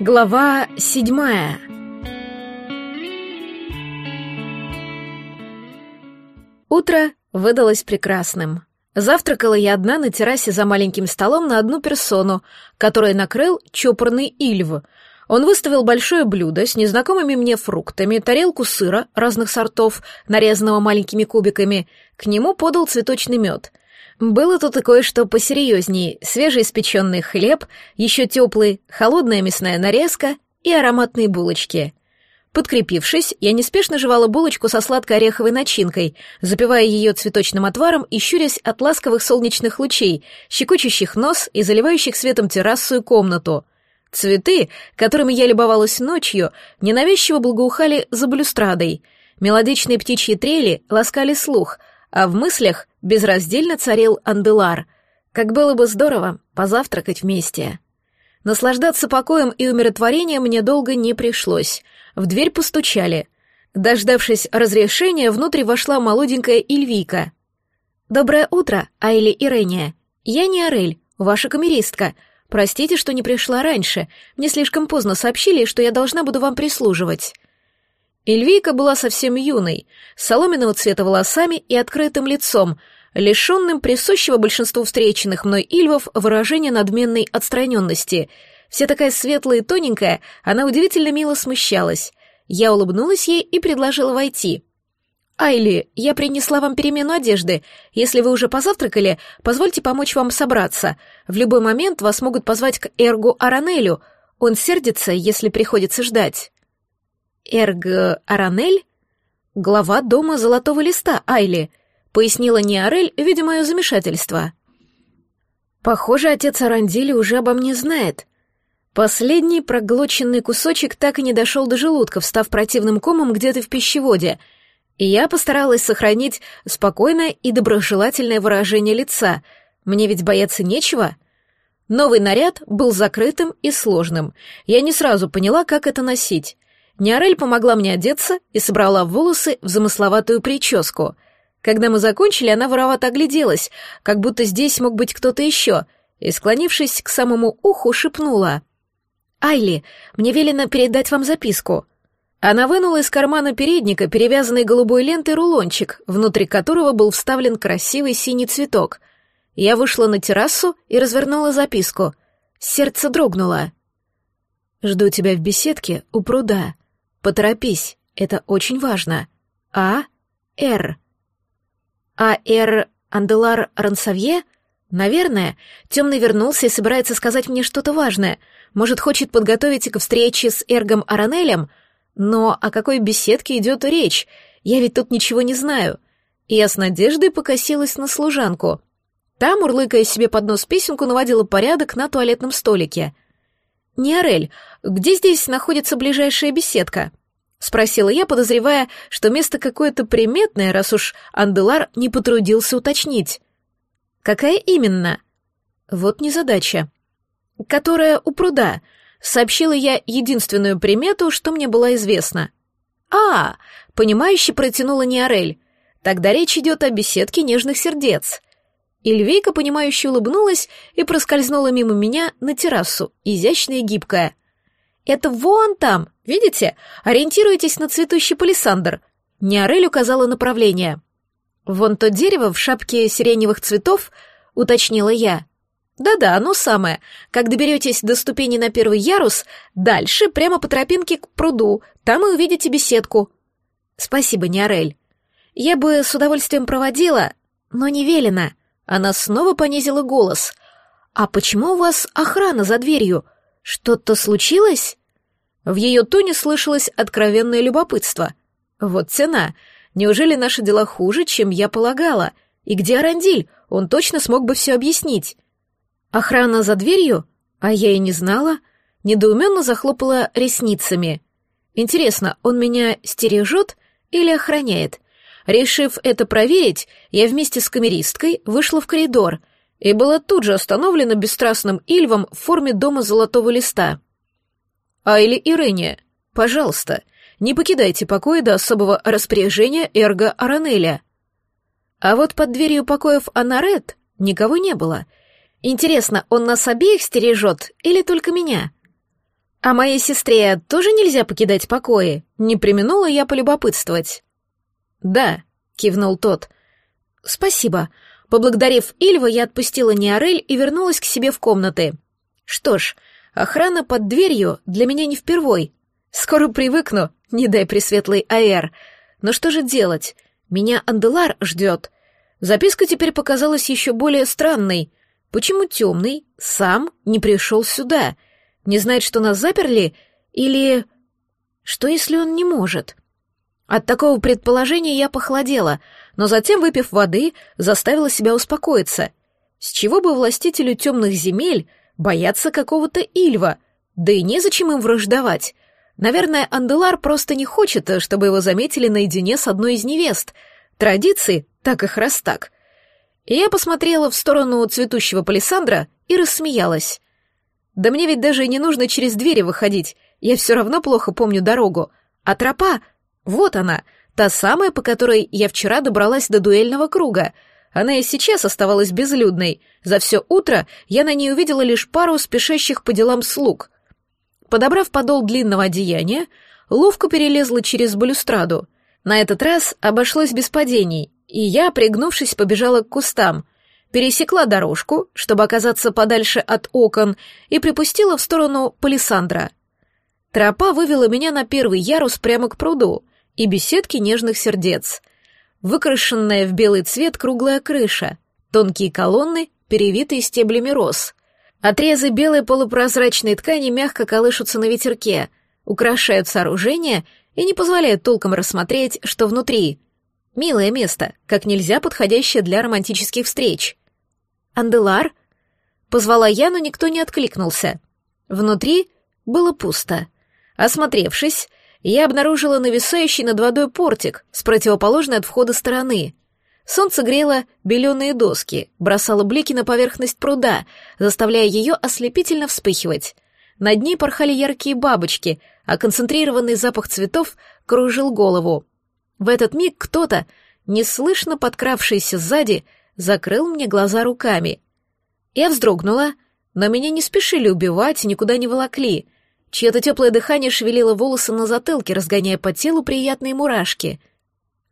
Глава седьмая Утро выдалось прекрасным. Завтракала я одна на террасе за маленьким столом на одну персону, которую накрыл чопорный Ильв. Он выставил большое блюдо с незнакомыми мне фруктами, тарелку сыра разных сортов, нарезанного маленькими кубиками. К нему подал цветочный мед. Было тут и кое-что посерьезнее. Свежеиспеченный хлеб, еще теплый, холодная мясная нарезка и ароматные булочки — Подкрепившись, я неспешно жевала булочку со сладко-ореховой начинкой, запивая ее цветочным отваром и щурясь от ласковых солнечных лучей, щекочущих нос и заливающих светом террасу и комнату. Цветы, которыми я любовалась ночью, ненавязчиво благоухали за балюстрадой. Мелодичные птичьи трели ласкали слух, а в мыслях безраздельно царил Анделар. Как было бы здорово позавтракать вместе. Наслаждаться покоем и умиротворением мне долго не пришлось. В дверь постучали. Дождавшись разрешения, внутрь вошла молоденькая Ильвика. «Доброе утро, Айли и Рения. Я не Орель, ваша камеристка. Простите, что не пришла раньше. Мне слишком поздно сообщили, что я должна буду вам прислуживать». Эльвийка была совсем юной, соломенного цвета волосами и открытым лицом, лишенным присущего большинству встреченных мной ильвов выражения надменной отстраненности. Вся такая светлая и тоненькая, она удивительно мило смущалась. Я улыбнулась ей и предложила войти. «Айли, я принесла вам перемену одежды. Если вы уже позавтракали, позвольте помочь вам собраться. В любой момент вас могут позвать к Эргу Аранелю. Он сердится, если приходится ждать». «Эрг Аранель?» «Глава дома Золотого Листа, Айли», пояснила Неорель, видя мое замешательство. Похоже, отец Арандили уже обо мне знает. Последний проглоченный кусочек так и не дошел до желудка, встав противным комом где-то в пищеводе, и я постаралась сохранить спокойное и доброжелательное выражение лица. Мне ведь бояться нечего. Новый наряд был закрытым и сложным. Я не сразу поняла, как это носить. Неорель помогла мне одеться и собрала волосы в замысловатую прическу. Когда мы закончили, она воровато огляделась, как будто здесь мог быть кто-то еще, и, склонившись к самому уху, шепнула. «Айли, мне велено передать вам записку». Она вынула из кармана передника перевязанный голубой лентой рулончик, внутри которого был вставлен красивый синий цветок. Я вышла на террасу и развернула записку. Сердце дрогнуло. «Жду тебя в беседке у пруда. Поторопись, это очень важно. А. Р. А Эр Анделар Рансавье? Наверное, темный вернулся и собирается сказать мне что-то важное. Может, хочет подготовить к встрече с Эргом Аранелем? Но о какой беседке идет речь? Я ведь тут ничего не знаю. И я с надеждой покосилась на служанку. Та, мурлыкая себе под нос песенку, наводила порядок на туалетном столике. «Неорель, где здесь находится ближайшая беседка?» — спросила я, подозревая, что место какое-то приметное, раз уж Анделар не потрудился уточнить. «Какая именно?» «Вот незадача». «Которая у пруда», — сообщила я единственную примету, что мне была известна. «А, — понимающе протянула Неорель, — тогда речь идет о беседке нежных сердец». Ильвейка, понимающе улыбнулась и проскользнула мимо меня на террасу, изящная и гибкая — это вон там, видите? Ориентируйтесь на цветущий палисандр. Неорель указала направление. Вон то дерево в шапке сиреневых цветов, уточнила я. Да-да, оно самое. Как доберетесь до ступени на первый ярус, дальше прямо по тропинке к пруду, там и увидите беседку. Спасибо, Неорель. Я бы с удовольствием проводила, но не велено. Она снова понизила голос. А почему у вас охрана за дверью? «Что-то случилось?» В ее тоне слышалось откровенное любопытство. «Вот цена. Неужели наши дела хуже, чем я полагала? И где Арандиль? Он точно смог бы все объяснить». «Охрана за дверью? А я и не знала». Недоуменно захлопала ресницами. «Интересно, он меня стережет или охраняет?» Решив это проверить, я вместе с камеристкой вышла в коридор — и была тут же остановлена бесстрастным Ильвом в форме дома золотого листа. «Айли Ирэния, пожалуйста, не покидайте покоя до особого распоряжения Эрга Аранеля». А вот под дверью покоев Анарет никого не было. Интересно, он нас обеих стережет или только меня? А моей сестре тоже нельзя покидать покои? Не применула я полюбопытствовать. Да, кивнул тот. Спасибо. Поблагодарив Ильва, я отпустила Неорель и вернулась к себе в комнаты. Что ж, охрана под дверью для меня не впервой. Скоро привыкну, не дай пресветлый Аэр. Но что же делать? Меня Анделар ждет. Записка теперь показалась еще более странной. Почему темный сам не пришел сюда? — не знает, что нас заперли? Или... Что, если он не может? От такого предположения я похолодела, но затем, выпив воды, заставила себя успокоиться. С чего бы властителю темных земель бояться какого-то Ильва? Да и незачем им враждовать. Наверное, Анделар просто не хочет, чтобы его заметили наедине с одной из невест. Традиции так их раз так. И я посмотрела в сторону цветущего палисандра и рассмеялась. Да мне ведь даже не нужно через двери выходить, я все равно плохо помню дорогу. А тропа, вот она, та самая, по которой я вчера добралась до дуэльного круга. Она и сейчас оставалась безлюдной. За все утро я на ней увидела лишь пару спешащих по делам слуг. Подобрав подол длинного одеяния, ловко перелезла через балюстраду. На этот раз обошлось без падений, и я, пригнувшись, побежала к кустам — пересекла дорожку, чтобы оказаться подальше от окон, и припустила в сторону палисандра. Тропа вывела меня на первый ярус прямо к пруду и беседке нежных сердец. Выкрашенная в белый цвет круглая крыша, тонкие колонны, перевитые стеблями роз. Отрезы белой полупрозрачной ткани мягко колышутся на ветерке, украшают сооружение и не позволяют толком рассмотреть, что внутри. Милое место, как нельзя подходящее для романтических встреч. «Анделар?» Позвала я, но никто не откликнулся. Внутри было пусто. Осмотревшись, я обнаружила нависающий над водой портик с противоположной от входа стороны. Солнце грело беленые доски, бросало блики на поверхность пруда, заставляя ее ослепительно вспыхивать. Над ней порхали яркие бабочки, а концентрированный запах цветов кружил голову. В этот миг кто-то, неслышно подкравшийся сзади, закрыл мне глаза руками. Я вздрогнула, но меня не спешили убивать и никуда не волокли. Чье-то теплое дыхание шевелило волосы на затылке, разгоняя по телу приятные мурашки.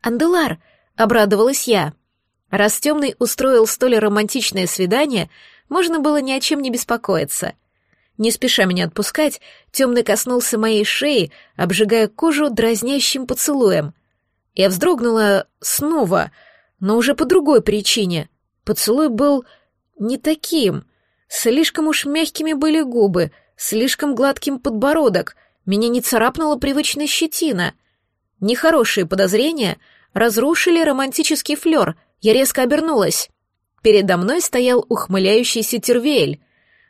«Анделар!» — обрадовалась я. Раз темный устроил столь романтичное свидание, можно было ни о чем не беспокоиться. Не спеша меня отпускать, темный коснулся моей шеи, обжигая кожу дразнящим поцелуем. Я вздрогнула снова — но уже по другой причине. Поцелуй был не таким. Слишком уж мягкими были губы, слишком гладким подбородок, меня не царапнула привычная щетина. Нехорошие подозрения разрушили романтический флер, я резко обернулась. Передо мной стоял ухмыляющийся Тервеэль.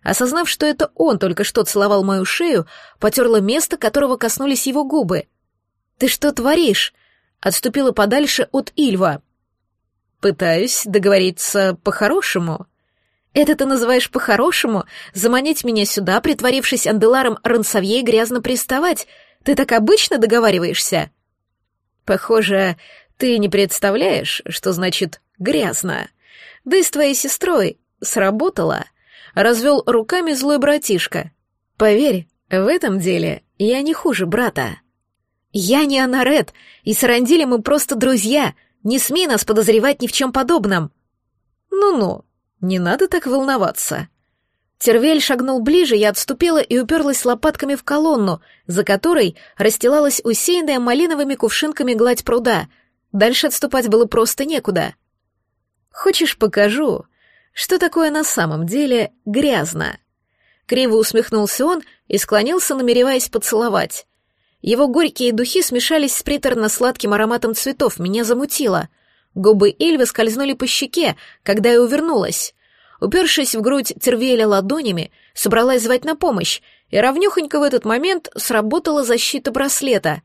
Осознав, что это он только что целовал мою шею, потерла место, которого коснулись его губы. «Ты что творишь?» Отступила подальше от Ильва. Пытаюсь договориться по-хорошему. Это ты называешь по-хорошему? Заманить меня сюда, притворившись Анделаром Рансавье грязно приставать? Ты так обычно договариваешься? Похоже, ты не представляешь, что значит «грязно». Да и с твоей сестрой сработало. Развел руками злой братишка. Поверь, в этом деле я не хуже брата. Я не Анарет, и с Рандилем мы просто друзья — не смей нас подозревать ни в чем подобном. Ну-ну, не надо так волноваться. Тервель шагнул ближе, я отступила и уперлась лопатками в колонну, за которой расстилалась усеянная малиновыми кувшинками гладь пруда. Дальше отступать было просто некуда. «Хочешь, покажу, что такое на самом деле грязно?» Криво усмехнулся он и склонился, намереваясь поцеловать. Его горькие духи смешались с приторно-сладким ароматом цветов, меня замутило. Губы Ильвы скользнули по щеке, когда я увернулась. Упершись в грудь Тервеля ладонями, собралась звать на помощь, и ровнёхонько в этот момент сработала защита браслета.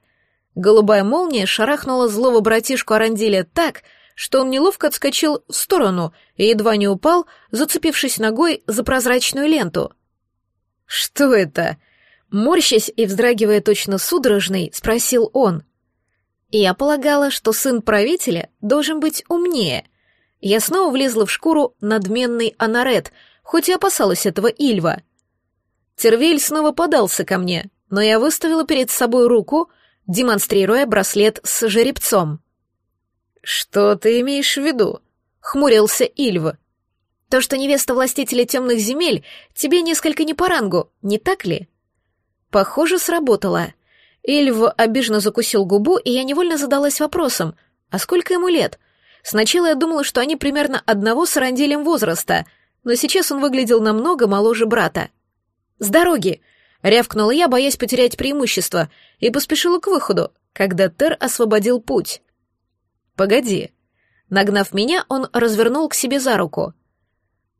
Голубая молния шарахнула злого братишку Арандиля так, что он неловко отскочил в сторону и едва не упал, зацепившись ногой за прозрачную ленту. «Что это?» Морщась и вздрагивая точно судорожный, спросил он. Я полагала, что сын правителя должен быть умнее. Я снова влезла в шкуру надменный Анарет, хоть и опасалась этого Ильва. Тервель снова подался ко мне, но я выставила перед собой руку, демонстрируя браслет с жеребцом. «Что ты имеешь в виду?» — хмурился Ильв. «То, что невеста властителя темных земель, тебе несколько не по рангу, не так ли?» Похоже, сработало. Ильв обиженно закусил губу, и я невольно задалась вопросом, а сколько ему лет? Сначала я думала, что они примерно одного с Ранделем возраста, но сейчас он выглядел намного моложе брата. «С дороги!» — рявкнула я, боясь потерять преимущество, и поспешила к выходу, когда Тер освободил путь. «Погоди». Нагнав меня, он развернул к себе за руку.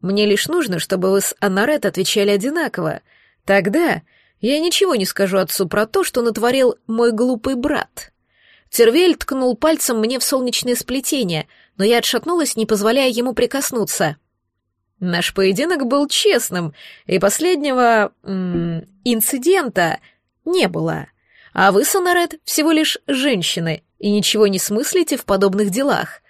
«Мне лишь нужно, чтобы вы с Анарет отвечали одинаково. Тогда я ничего не скажу отцу про то, что натворил мой глупый брат». Тервель ткнул пальцем мне в солнечное сплетение, но я отшатнулась, не позволяя ему прикоснуться. Наш поединок был честным, и последнего... М -м, инцидента не было. А вы, Сонарет, всего лишь женщины, и ничего не смыслите в подобных делах.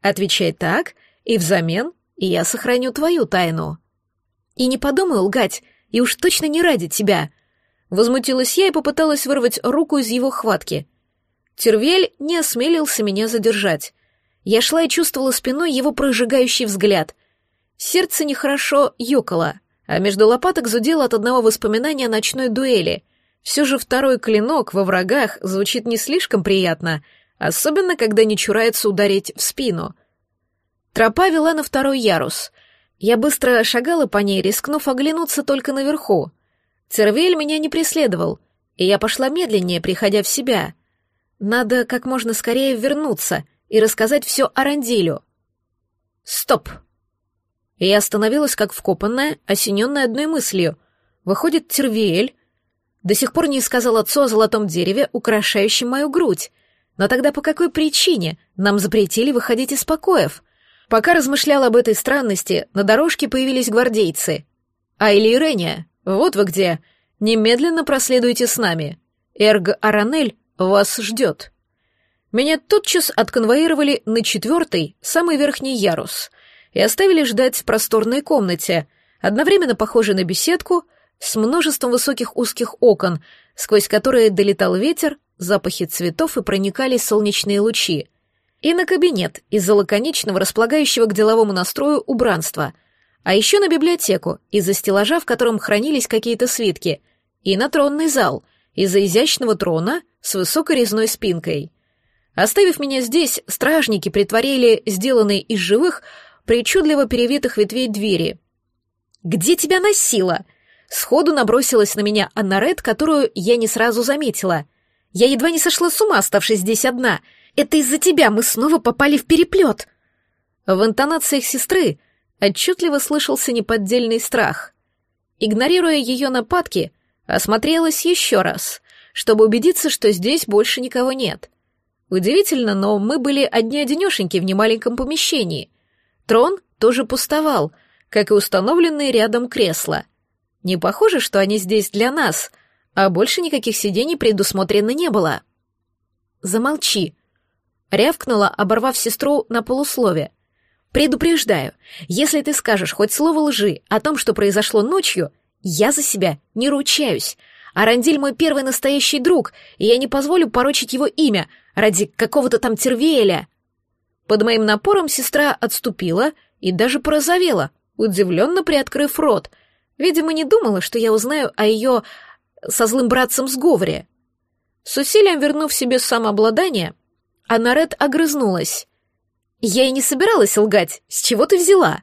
Отвечай так, и взамен я сохраню твою тайну. И не подумай лгать, и уж точно не ради тебя. Возмутилась я и попыталась вырвать руку из его хватки. Тервель не осмелился меня задержать. Я шла и чувствовала спиной его прожигающий взгляд. Сердце нехорошо ёкало, а между лопаток зудело от одного воспоминания о ночной дуэли. Все же второй клинок во врагах звучит не слишком приятно, особенно когда не чурается ударить в спину. Тропа вела на второй ярус. Я быстро шагала по ней, рискнув оглянуться только наверху. Цервель меня не преследовал, и я пошла медленнее, приходя в себя — надо как можно скорее вернуться и рассказать все Арандилю. Стоп! Я остановилась как вкопанная, осененная одной мыслью. Выходит, Тервиэль до сих пор не сказал отцу о золотом дереве, украшающем мою грудь. Но тогда по какой причине нам запретили выходить из покоев? Пока размышляла об этой странности, на дорожке появились гвардейцы. «Айли и Реня, вот вы где. Немедленно проследуйте с нами. Эрг Аранель вас ждет. Меня тотчас отконвоировали на четвертый, самый верхний ярус, и оставили ждать в просторной комнате, одновременно похожей на беседку, с множеством высоких узких окон, сквозь которые долетал ветер, запахи цветов и проникали солнечные лучи, и на кабинет из-за лаконичного, располагающего к деловому настрою убранства, а еще на библиотеку из-за стеллажа, в котором хранились какие-то свитки, и на тронный зал из-за изящного трона — с высокой резной спинкой. Оставив меня здесь, стражники притворили сделанные из живых, причудливо перевитых ветвей двери. «Где тебя носила?» Сходу набросилась на меня Аннарет, которую я не сразу заметила. Я едва не сошла с ума, оставшись здесь одна. Это из-за тебя мы снова попали в переплет. В интонациях сестры отчетливо слышался неподдельный страх. Игнорируя ее нападки, осмотрелась еще раз чтобы убедиться, что здесь больше никого нет. Удивительно, но мы были одни-одинешеньки в немаленьком помещении. Трон тоже пустовал, как и установленные рядом кресла. Не похоже, что они здесь для нас, а больше никаких сидений предусмотрено не было. «Замолчи», — рявкнула, оборвав сестру на полуслове. «Предупреждаю, если ты скажешь хоть слово лжи о том, что произошло ночью, я за себя не ручаюсь, Арандиль мой первый настоящий друг, и я не позволю порочить его имя ради какого-то там Тервееля. Под моим напором сестра отступила и даже порозовела, удивленно приоткрыв рот. Видимо, не думала, что я узнаю о ее со злым братцем сговоре. С усилием вернув себе самообладание, Анарет огрызнулась. «Я и не собиралась лгать. С чего ты взяла?»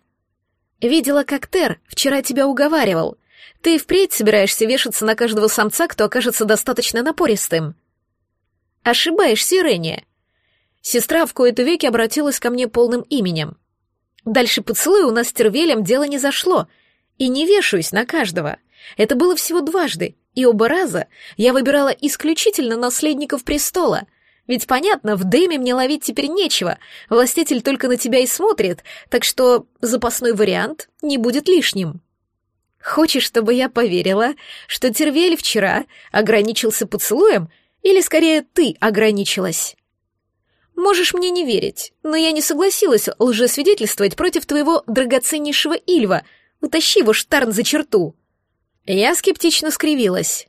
«Видела, как Тер вчера тебя уговаривал. Ты впредь собираешься вешаться на каждого самца, кто окажется достаточно напористым. Ошибаешься, Ирэния. Сестра в кои-то веки обратилась ко мне полным именем. Дальше поцелуя у нас с Тервелем дело не зашло, и не вешаюсь на каждого. Это было всего дважды, и оба раза я выбирала исключительно наследников престола. Ведь понятно, в Дэме мне ловить теперь нечего, властитель только на тебя и смотрит, так что запасной вариант не будет лишним. Хочешь, чтобы я поверила, что Тервель вчера ограничился поцелуем, или скорее ты ограничилась? Можешь мне не верить, но я не согласилась лжесвидетельствовать против твоего драгоценнейшего Ильва. Утащи его, Штарн, за черту. Я скептично скривилась.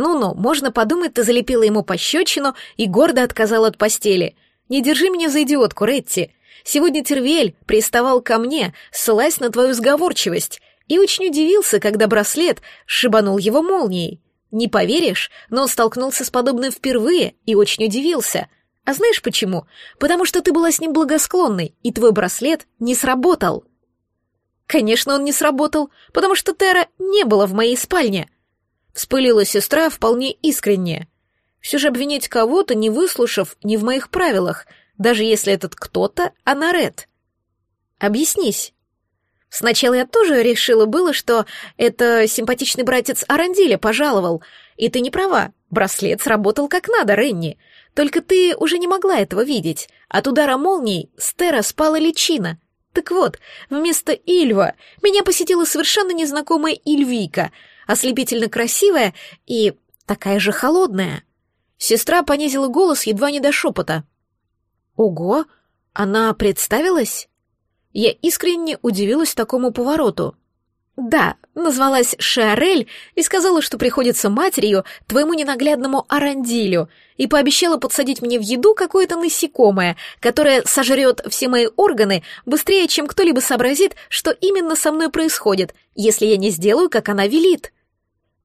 Ну-ну, можно подумать, ты залепила ему пощечину и гордо отказала от постели. Не держи меня за идиотку, Ретти. Сегодня Тервель приставал ко мне, ссылаясь на твою сговорчивость, и очень удивился, когда браслет шибанул его молнией. Не поверишь, но он столкнулся с подобным впервые и очень удивился. А знаешь почему? Потому что ты была с ним благосклонной, и твой браслет не сработал. Конечно, он не сработал, потому что Тера не было в моей спальне. Вспылила сестра вполне искренне. Все же обвинять кого-то, не выслушав, не в моих правилах, даже если этот кто-то — Анарет. Объяснись. Сначала я тоже решила было, что это симпатичный братец Арандиля пожаловал. И ты не права, браслет сработал как надо, Ренни. Только ты уже не могла этого видеть. От удара молнии с Тера спала личина. Так вот, вместо Ильва меня посетила совершенно незнакомая Ильвийка, ослепительно красивая и такая же холодная. Сестра понизила голос едва не до шепота. «Ого! Она представилась?» Я искренне удивилась такому повороту. Да, назвалась Шиарель и сказала, что приходится матерью твоему ненаглядному Арандилю, и пообещала подсадить мне в еду какое-то насекомое, которое сожрет все мои органы быстрее, чем кто-либо сообразит, что именно со мной происходит, если я не сделаю, как она велит.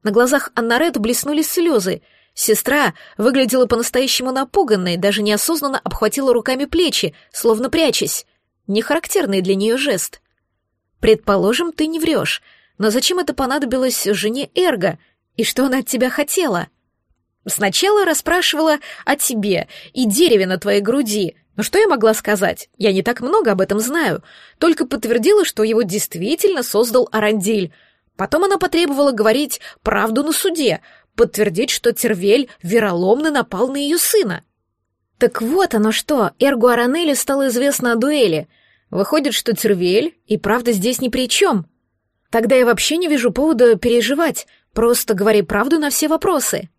На глазах Аннарет блеснули слезы. Сестра выглядела по-настоящему напуганной, даже неосознанно обхватила руками плечи, словно прячась. Нехарактерный для нее жест. Предположим, ты не врешь, но зачем это понадобилось жене Эрго, и что она от тебя хотела? Сначала расспрашивала о тебе и дереве на твоей груди, но что я могла сказать? Я не так много об этом знаю, только подтвердила, что его действительно создал Арандиль. Потом она потребовала говорить правду на суде, подтвердить, что Тервель вероломно напал на ее сына. Так вот оно что, Эргу Аранелли стало известно о дуэли. Выходит, что Тервель и правда здесь ни при чем. Тогда я вообще не вижу повода переживать, просто говори правду на все вопросы.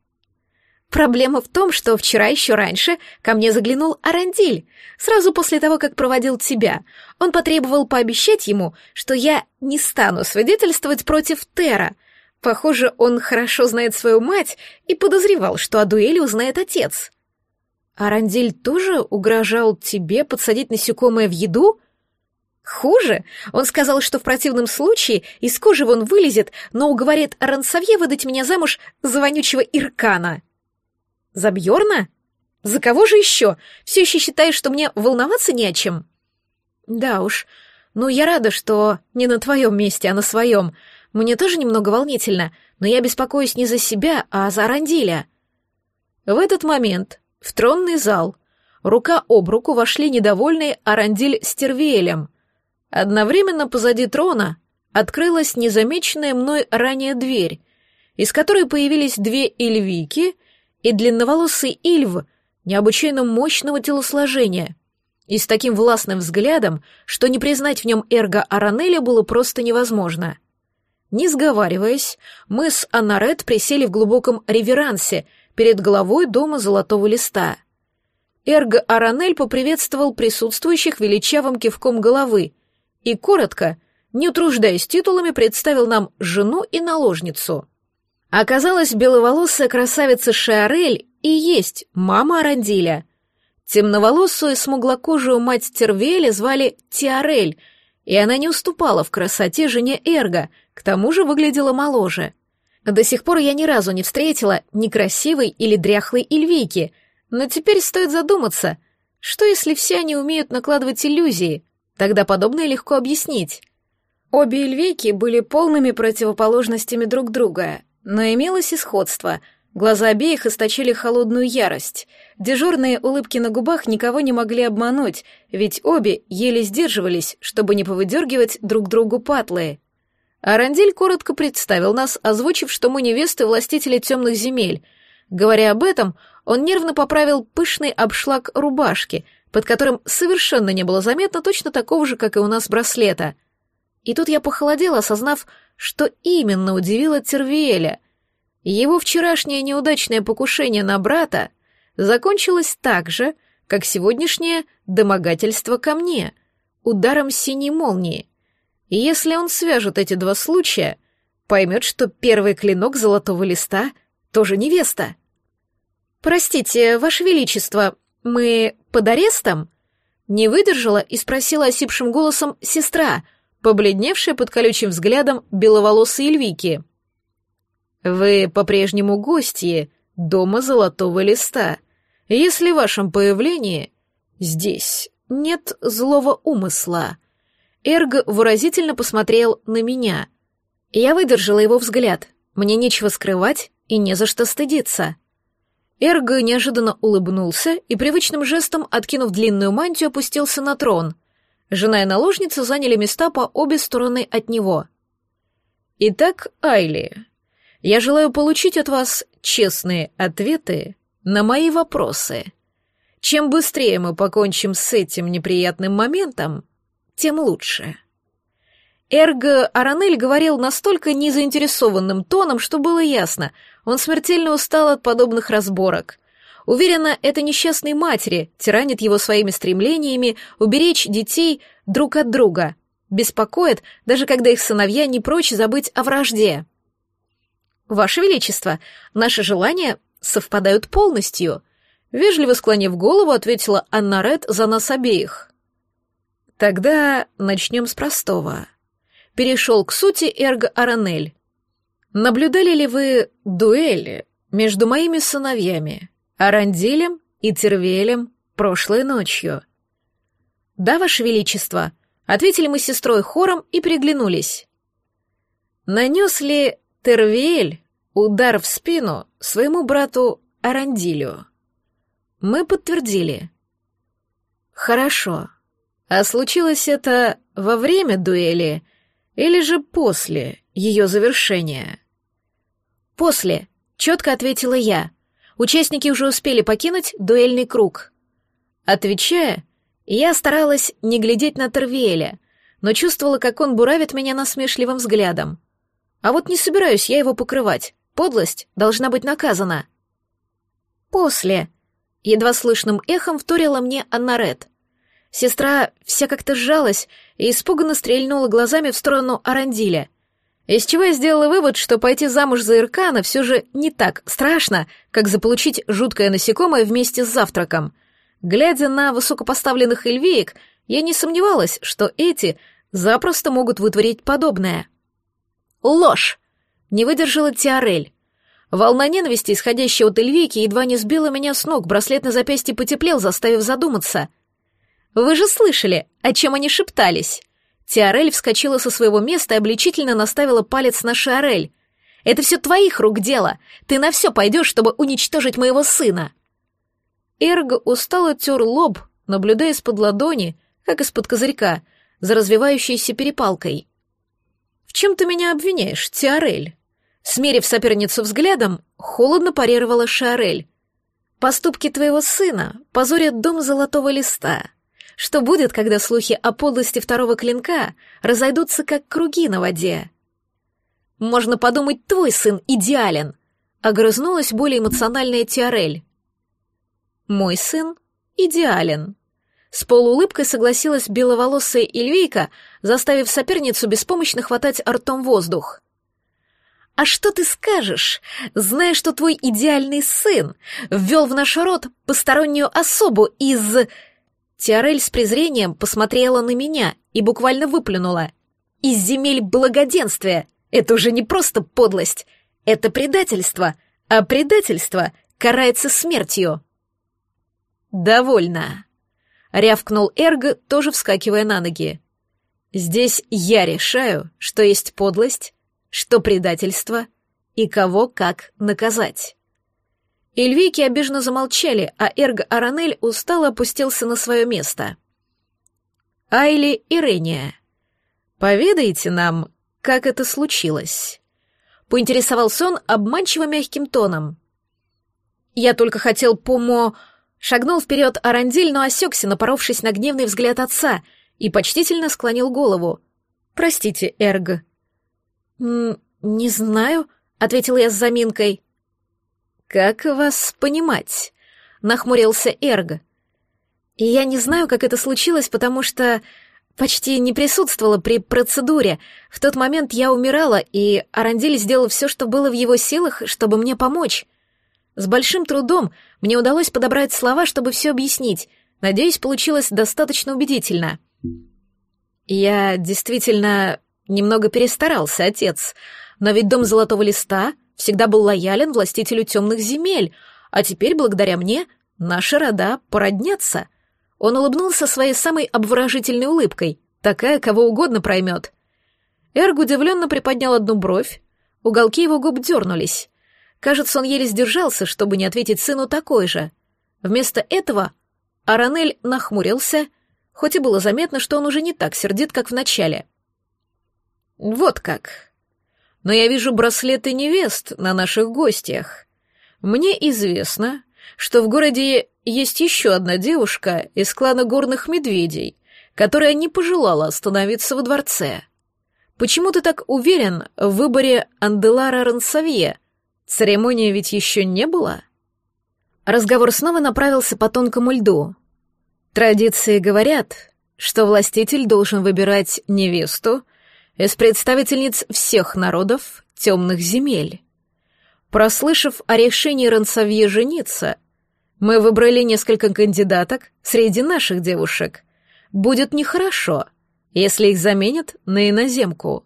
Проблема в том, что вчера еще раньше ко мне заглянул Арандиль, сразу после того, как проводил тебя. Он потребовал пообещать ему, что я не стану свидетельствовать против Тера. Похоже, он хорошо знает свою мать и подозревал, что о дуэли узнает отец. Арандиль тоже угрожал тебе подсадить насекомое в еду? Хуже, он сказал, что в противном случае из кожи вон вылезет, но уговорит Рансавье выдать меня замуж за вонючего Иркана. За Бьорна? За кого же еще? Все еще считаешь, что мне волноваться не о чем? Да уж. Ну, я рада, что не на твоем месте, а на своем. Мне тоже немного волнительно, но я беспокоюсь не за себя, а за Арандиля. В этот момент в тронный зал рука об руку вошли недовольные Арандиль с Тервиэлем. Одновременно позади трона открылась незамеченная мной ранее дверь, из которой появились две эльвики и длинноволосый Ильв необычайно мощного телосложения и с таким властным взглядом, что не признать в нем эрго Аранеля было просто невозможно. Не сговариваясь, мы с Анарет присели в глубоком реверансе — перед головой дома золотого листа. Эрго Аранель поприветствовал присутствующих величавым кивком головы и коротко, не утруждаясь титулами, представил нам жену и наложницу. Оказалось, беловолосая красавица Шиарель и есть мама Арандиля. Темноволосую и смуглокожую мать Тервеля звали Тиарель, и она не уступала в красоте жене Эрго, к тому же выглядела моложе — до сих пор я ни разу не встретила ни красивой или дряхлой Ильвейки, но теперь стоит задуматься, что если все они умеют накладывать иллюзии, тогда подобное легко объяснить. Обе Ильвейки были полными противоположностями друг друга, но имелось и сходство. Глаза обеих источили холодную ярость. Дежурные улыбки на губах никого не могли обмануть, ведь обе еле сдерживались, чтобы не повыдергивать друг другу патлы. Арандиль коротко представил нас, озвучив, что мы невесты властителя темных земель. Говоря об этом, он нервно поправил пышный обшлаг рубашки, под которым совершенно не было заметно точно такого же, как и у нас браслета. И тут я похолодела, осознав, что именно удивило Тервиэля. Его вчерашнее неудачное покушение на брата закончилось так же, как сегодняшнее домогательство ко мне, ударом синей молнии — и если он свяжет эти два случая, поймет, что первый клинок золотого листа тоже невеста. «Простите, Ваше Величество, мы под арестом?» Не выдержала и спросила осипшим голосом сестра, побледневшая под колючим взглядом беловолосой Эльвики. «Вы по-прежнему гостьи дома Золотого Листа. Если в вашем появлении здесь нет злого умысла». Эрг выразительно посмотрел на меня. Я выдержала его взгляд. Мне нечего скрывать и не за что стыдиться. Эрго неожиданно улыбнулся и привычным жестом, откинув длинную мантию, опустился на трон. Жена и наложница заняли места по обе стороны от него. «Итак, Айли, я желаю получить от вас честные ответы на мои вопросы. Чем быстрее мы покончим с этим неприятным моментом, тем лучше». Эрго Аранель говорил настолько незаинтересованным тоном, что было ясно, он смертельно устал от подобных разборок. Уверена, это несчастной матери тиранит его своими стремлениями уберечь детей друг от друга. Беспокоит, даже когда их сыновья не прочь забыть о вражде. «Ваше Величество, наши желания совпадают полностью», — вежливо склонив голову, ответила Анна Ред за нас обеих. «Тогда начнем с простого», перешел к сути Эрго Аранель. «Наблюдали ли вы дуэли между моими сыновьями, Арандилем и Тервелем, прошлой ночью?» «Да, Ваше Величество», — ответили мы с сестрой хором и приглянулись. «Нанес ли Тервель удар в спину своему брату Арандилю?» Мы подтвердили. «Хорошо. А случилось это во время дуэли или же после ее завершения? После, четко ответила я. Участники уже успели покинуть дуэльный круг. Отвечая, я старалась не глядеть на Тервиэля, но чувствовала, как он буравит меня насмешливым взглядом. А вот не собираюсь я его покрывать. Подлость должна быть наказана. После. Едва слышным эхом вторила мне Аннарет. Сестра вся как-то сжалась и испуганно стрельнула глазами в сторону Арандиля. Из чего я сделала вывод, что пойти замуж за Иркана все же не так страшно, как заполучить жуткое насекомое вместе с завтраком. Глядя на высокопоставленных эльвеек, я не сомневалась, что эти запросто могут вытворить подобное. Ложь! Не выдержала Тиарель. Волна ненависти, исходящая от эльвейки, едва не сбила меня с ног, браслет на запястье потеплел, заставив задуматься — вы же слышали, о чем они шептались?» Тиарель вскочила со своего места и обличительно наставила палец на Шиарель. «Это все твоих рук дело. Ты на все пойдешь, чтобы уничтожить моего сына». Эрг устало тер лоб, наблюдая из-под ладони, как из-под козырька, за развивающейся перепалкой. «В чем ты меня обвиняешь, Тиарель?» Смерив соперницу взглядом, холодно парировала Шиарель. «Поступки твоего сына позорят дом золотого листа. Что будет, когда слухи о подлости второго клинка разойдутся как круги на воде? Можно подумать, твой сын идеален, огрызнулась более эмоциональная Тиарель. Мой сын идеален. С полуулыбкой согласилась беловолосая Эльвейка, заставив соперницу беспомощно хватать ртом воздух. «А что ты скажешь, зная, что твой идеальный сын ввел в наш род постороннюю особу из...» Тиарель с презрением посмотрела на меня и буквально выплюнула. «Из земель благоденствия! Это уже не просто подлость, это предательство, а предательство карается смертью!» «Довольно!» — рявкнул Эрго, тоже вскакивая на ноги. «Здесь я решаю, что есть подлость, что предательство и кого как наказать». Эльвейки обиженно замолчали, а Эрг Аранель устало опустился на свое место. «Айли и Рения, поведайте нам, как это случилось?» Поинтересовался он обманчиво мягким тоном. «Я только хотел помо...» Шагнул вперед Арандиль, но осекся, напоровшись на гневный взгляд отца, и почтительно склонил голову. «Простите, Эрг». «Не знаю», — ответила я с заминкой. «Как вас понимать?» — нахмурился Эрг. «Я не знаю, как это случилось, потому что почти не присутствовала при процедуре. В тот момент я умирала, и Арандель сделал все, что было в его силах, чтобы мне помочь. С большим трудом мне удалось подобрать слова, чтобы все объяснить. Надеюсь, получилось достаточно убедительно. Я действительно немного перестарался, отец. Но ведь дом Золотого Листа всегда был лоялен властителю темных земель, а теперь, благодаря мне, наши рода породнятся. Он улыбнулся своей самой обворожительной улыбкой, такая, кого угодно проймет. Эрг удивленно приподнял одну бровь, уголки его губ дернулись. Кажется, он еле сдержался, чтобы не ответить сыну такой же. Вместо этого Аранель нахмурился, хоть и было заметно, что он уже не так сердит, как в начале. «Вот как. Но я вижу браслеты невест на наших гостях. Мне известно, что в городе есть еще одна девушка из клана горных медведей, которая не пожелала остановиться во дворце. Почему ты так уверен в выборе Анделара Рансавье? Церемонии ведь еще не было?» Разговор снова направился по тонкому льду. Традиции говорят, что властитель должен выбирать невесту из представительниц всех народов темных земель. Прослышав о решении Рансавье жениться, мы выбрали несколько кандидаток среди наших девушек. Будет нехорошо, если их заменят на иноземку.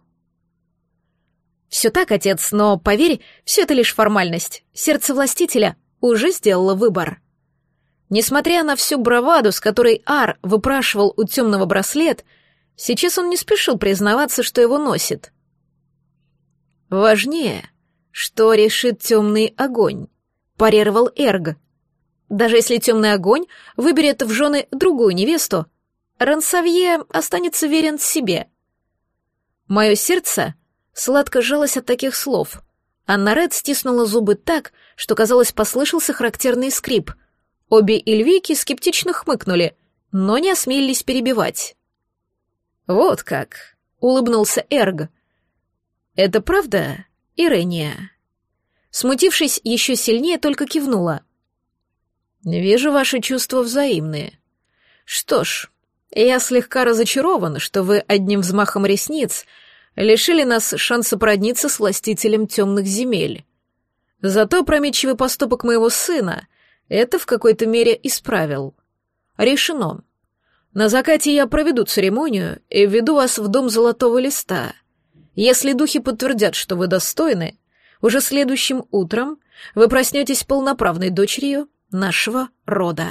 Все так, отец, но, поверь, все это лишь формальность. Сердце властителя уже сделало выбор. Несмотря на всю браваду, с которой Ар выпрашивал у темного браслет, сейчас он не спешил признаваться, что его носит. Важнее, что решит темный огонь, парировал Эрг. Даже если темный огонь выберет в жены другую невесту, Рансавье останется верен себе. Мое сердце сладко жалось от таких слов. Анна Ред стиснула зубы так, что, казалось, послышался характерный скрип. Обе Эльвейки скептично хмыкнули, но не осмелились перебивать. «Вот как», — улыбнулся Эрг. «Это правда, Ирения?» Смутившись еще сильнее, только кивнула. «Вижу, ваши чувства взаимные. Что ж, я слегка разочарован, что вы одним взмахом ресниц лишили нас шанса продниться с властителем темных земель. Зато прометчивый поступок моего сына это в какой-то мере исправил. Решено. На закате я проведу церемонию и введу вас в дом Золотого Листа. Если духи подтвердят, что вы достойны, уже следующим утром вы проснетесь полноправной дочерью нашего рода.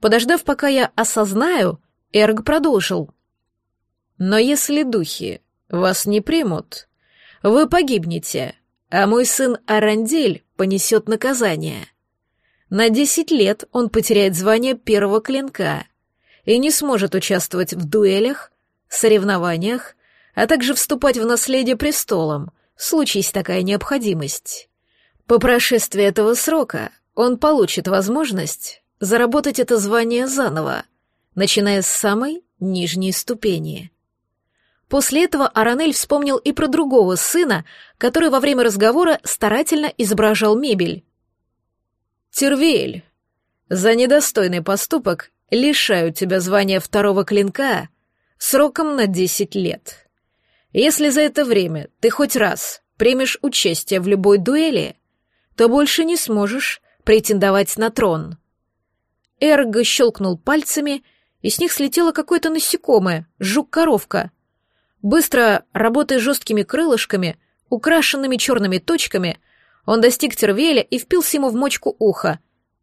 Подождав, пока я осознаю, Эрг продолжил. Но если духи вас не примут, вы погибнете, а мой сын Арандель понесет наказание. На десять лет он потеряет звание первого клинка и не сможет участвовать в дуэлях, соревнованиях, а также вступать в наследие престолом, случись такая необходимость. По прошествии этого срока он получит возможность заработать это звание заново, начиная с самой нижней ступени. После этого Аранель вспомнил и про другого сына, который во время разговора старательно изображал мебель. «Тервель, за недостойный поступок лишаю тебя звания второго клинка сроком на десять лет. Если за это время ты хоть раз примешь участие в любой дуэли, то больше не сможешь претендовать на трон. Эрго щелкнул пальцами, и с них слетело какое-то насекомое, жук-коровка. Быстро, работая жесткими крылышками, украшенными черными точками, он достиг Тервеля и впился ему в мочку уха,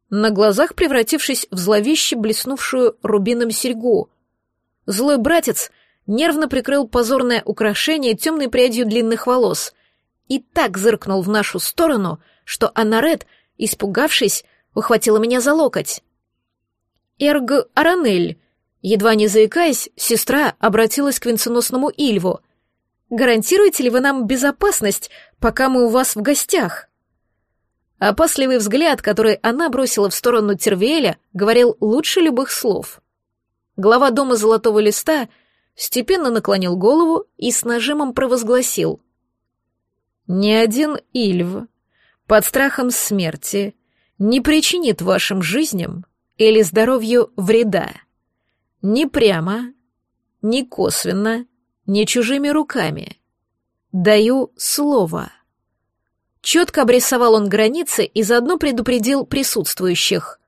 на глазах превратившись в зловеще блеснувшую рубином серьгу. Злой братец нервно прикрыл позорное украшение темной прядью длинных волос и так зыркнул в нашу сторону, что Анарет Испугавшись, ухватила меня за локоть. «Эрг Аранель», едва не заикаясь, сестра обратилась к венценосному Ильву. «Гарантируете ли вы нам безопасность, пока мы у вас в гостях?» Опасливый взгляд, который она бросила в сторону Тервеля, говорил лучше любых слов. Глава дома Золотого Листа степенно наклонил голову и с нажимом провозгласил. «Ни один Ильв под страхом смерти не причинит вашим жизням или здоровью вреда. Ни прямо, ни косвенно, ни чужими руками. Даю слово. Четко обрисовал он границы и заодно предупредил присутствующих.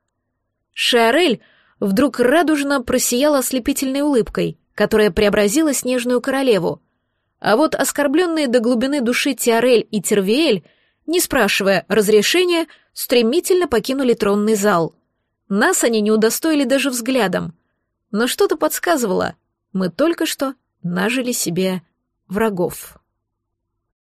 Шарель вдруг радужно просияла ослепительной улыбкой, которая преобразила снежную королеву. А вот оскорбленные до глубины души Тиарель и Тервиэль, не спрашивая разрешения, стремительно покинули тронный зал. Нас они не удостоили даже взглядом. Но что-то подсказывало, мы только что нажили себе врагов.